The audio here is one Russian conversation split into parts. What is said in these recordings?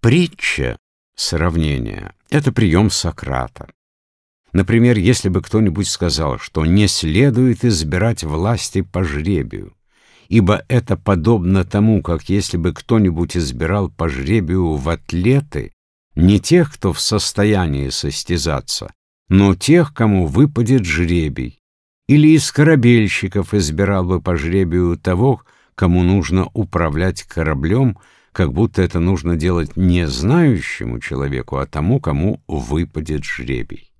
Притча, сравнение, это прием Сократа. Например, если бы кто-нибудь сказал, что не следует избирать власти по жребию, ибо это подобно тому, как если бы кто-нибудь избирал по жребию в атлеты не тех, кто в состоянии состязаться, но тех, кому выпадет жребий, или из корабельщиков избирал бы по жребию того, кому нужно управлять кораблем, как будто это нужно делать не знающему человеку, а тому, кому выпадет жребий.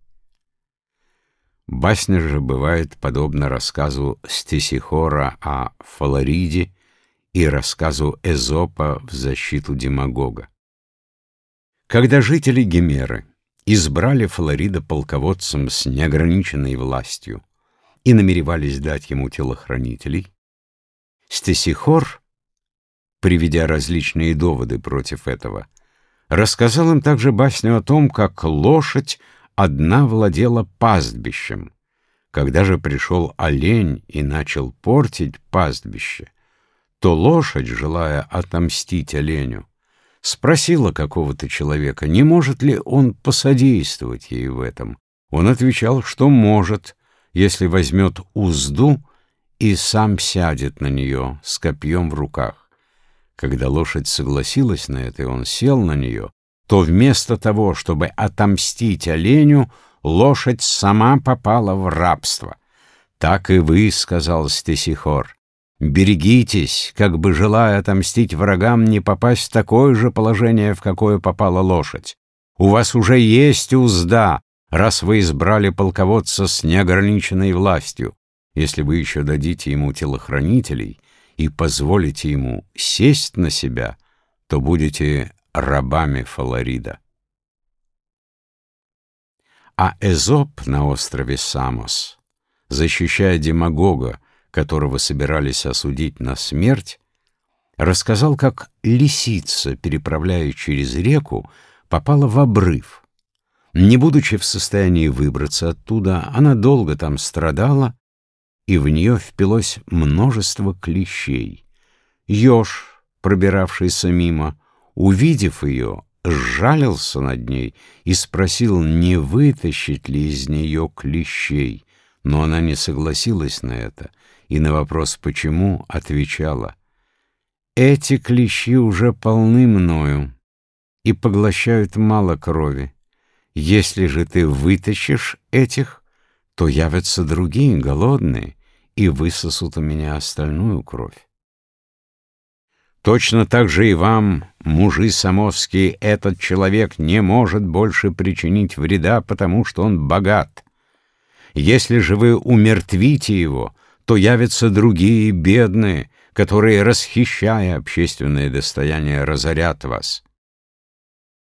Басня же бывает подобна рассказу Стесихора о Фалариде и рассказу Эзопа в защиту демагога. Когда жители Гемеры избрали Фаларида полководцем с неограниченной властью и намеревались дать ему телохранителей, Стесихор, приведя различные доводы против этого, рассказал им также басню о том, как лошадь одна владела пастбищем. Когда же пришел олень и начал портить пастбище, то лошадь, желая отомстить оленю, спросила какого-то человека, не может ли он посодействовать ей в этом. Он отвечал, что может, если возьмет узду и сам сядет на нее с копьем в руках. Когда лошадь согласилась на это, и он сел на нее, то вместо того, чтобы отомстить оленю, лошадь сама попала в рабство. «Так и вы», — сказал Стесихор, — «берегитесь, как бы желая отомстить врагам, не попасть в такое же положение, в какое попала лошадь. У вас уже есть узда, раз вы избрали полководца с неограниченной властью. Если вы еще дадите ему телохранителей и позволите ему сесть на себя, то будете рабами Фаларида. А Эзоп на острове Самос, защищая демагога, которого собирались осудить на смерть, рассказал, как лисица, переправляя через реку, попала в обрыв. Не будучи в состоянии выбраться оттуда, она долго там страдала, и в нее впилось множество клещей. Еж, пробиравшийся мимо, увидев ее, сжалился над ней и спросил, не вытащить ли из нее клещей, но она не согласилась на это и на вопрос «почему?» отвечала «Эти клещи уже полны мною и поглощают мало крови. Если же ты вытащишь этих, то явятся другие, голодные, и высосут у меня остальную кровь. Точно так же и вам, мужи самовские, этот человек не может больше причинить вреда, потому что он богат. Если же вы умертвите его, то явятся другие бедные, которые, расхищая общественное достояние, разорят вас.